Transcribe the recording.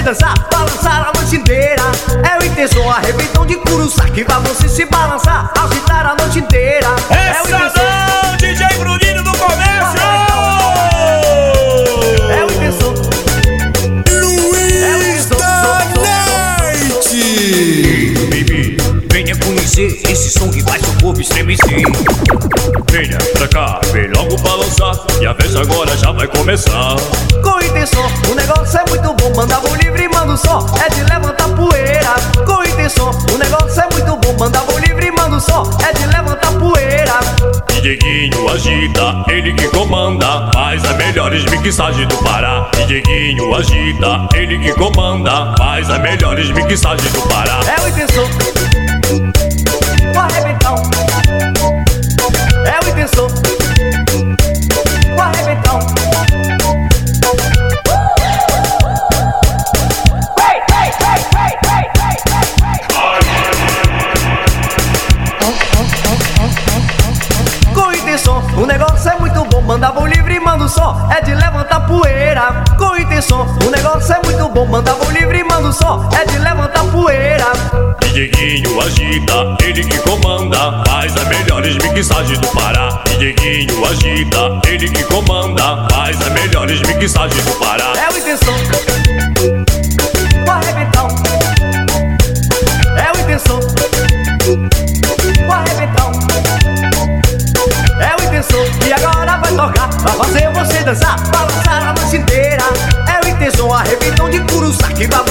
você dançar, balançar a noite inteira. É o intenso, arrebentão de curuçá que vai você se balançar, agitar a noite inteira. É o intenso. DJ Bruninho do Comércio! É o intenso. É Luiz da Leite! Baby, venha conhecer esse som que faz seu corpo estremecer. Venha pra cá, vem logo balançar. E a festa agora já vai começar. Com intenção bom. Manda o livre, manda o som, é de levantar poeira. Com intenção, o negócio é muito bom. Manda o livre, manda o som, é de levantar poeira. Dieguinho agita, ele que comanda. Faz as melhores mixagens do Pará. Dieguinho agita, ele que comanda. Faz as melhores mixagens do Pará. É o intenção. Intenção, o negócio é muito bom. Manda o livre, manda o som, é de levantar poeira. Com intenção, o negócio é muito bom. Manda o livre, manda o som, é de levantar poeira. Dieguinho agita, ele que comanda. Faz as melhores mixagens do Pará. Dieguinho agita, ele que comanda. Faz as melhores mixagens do Pará. É o intenção. Pra fazer você dançar, balançar a noite inteira. É o intenso, arrebentão de curuça que vai